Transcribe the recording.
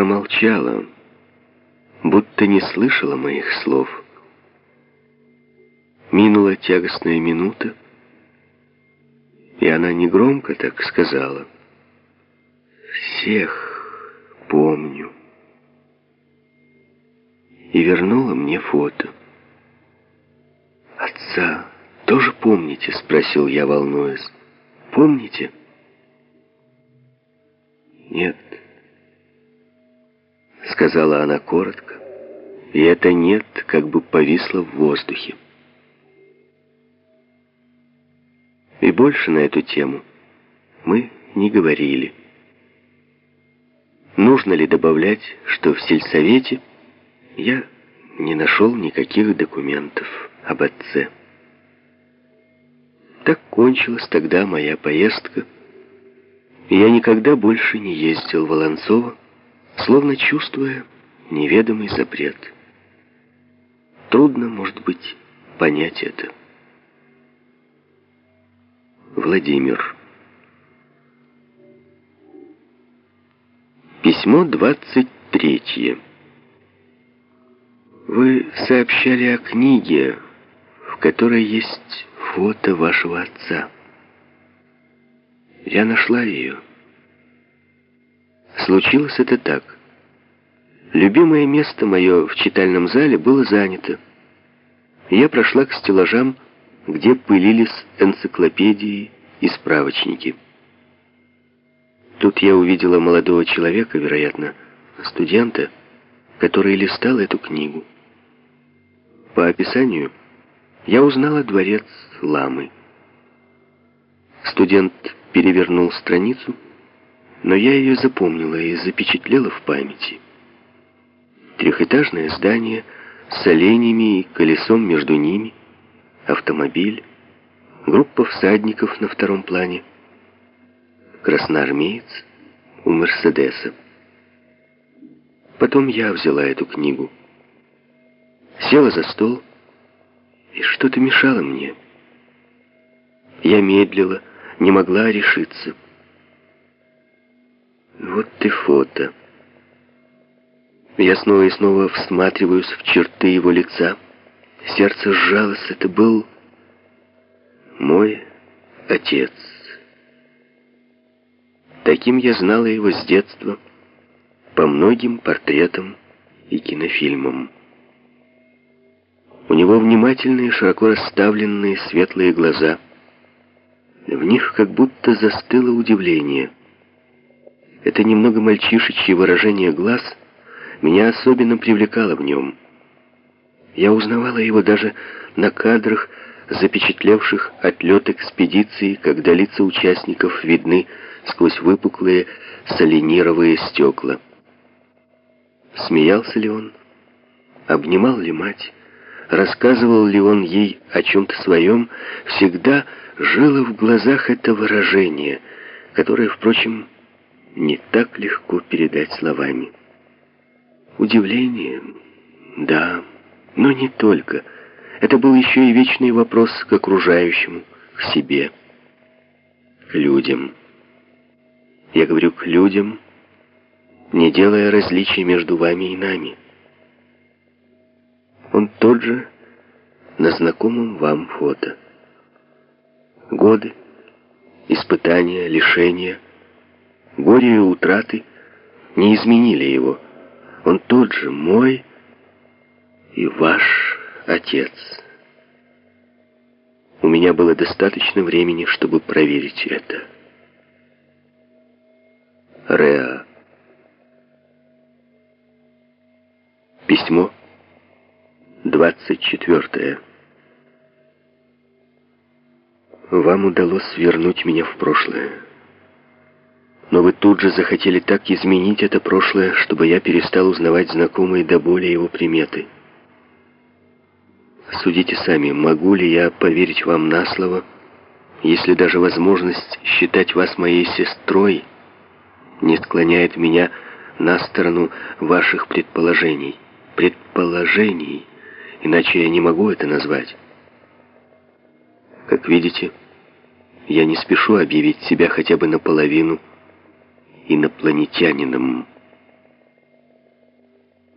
промолчала, будто не слышала моих слов. Минула тягостная минута, и она негромко так сказала. «Всех помню». И вернула мне фото. «Отца тоже помните?» — спросил я, волнуясь. «Помните?» «Нет», — сказала она коротко, и это «нет» как бы повисло в воздухе. И больше на эту тему мы не говорили. Нужно ли добавлять, что в сельсовете я не нашел никаких документов об отце. Так кончилась тогда моя поездка, и я никогда больше не ездил в Волонцово, словно чувствуя неведомый запрет. Трудно, может быть, понять это. Владимир. Письмо 23. Вы сообщали о книге, в которой есть фото вашего отца. Я нашла ее. Случилось это так. Любимое место мое в читальном зале было занято. Я прошла к стеллажам, где пылились энциклопедии и справочники. Тут я увидела молодого человека, вероятно, студента, который листал эту книгу. По описанию я узнала дворец Ламы. Студент перевернул страницу, но я ее запомнила и запечатлела в памяти. Трехэтажное здание с оленями и колесом между ними, автомобиль, группа всадников на втором плане, красноармеец у Мерседеса. Потом я взяла эту книгу. Села за стол, и что-то мешало мне. Я медлила, не могла решиться. Вот ты фото. Я снова и снова всматриваюсь в черты его лица. Сердце сжалось. Это был мой отец. Таким я знала его с детства по многим портретам и кинофильмам. У него внимательные, широко расставленные светлые глаза. В них как будто застыло удивление. Это немного мальчишечье выражение глаз меня особенно привлекало в нем. Я узнавала его даже на кадрах, запечатлевших отлет экспедиции, когда лица участников видны сквозь выпуклые соленировые стекла. Смеялся ли он? Обнимал ли мать? Рассказывал ли он ей о чем-то своем? Всегда жило в глазах это выражение, которое, впрочем, не так легко передать словами. Удивление, да, но не только. Это был еще и вечный вопрос к окружающему, к себе, к людям. Я говорю к людям, не делая различий между вами и нами. Он тот же на знакомом вам фото. Годы, испытания, лишения, горе и утраты не изменили его. Он тот же мой и ваш отец. У меня было достаточно времени, чтобы проверить это. Реа. Письмо 24. Вам удалось вернуть меня в прошлое. Но вы тут же захотели так изменить это прошлое, чтобы я перестал узнавать знакомые до боли его приметы. Судите сами, могу ли я поверить вам на слово, если даже возможность считать вас моей сестрой не склоняет меня на сторону ваших предположений. Предположений, иначе я не могу это назвать. Как видите, я не спешу объявить себя хотя бы наполовину инопланетянином.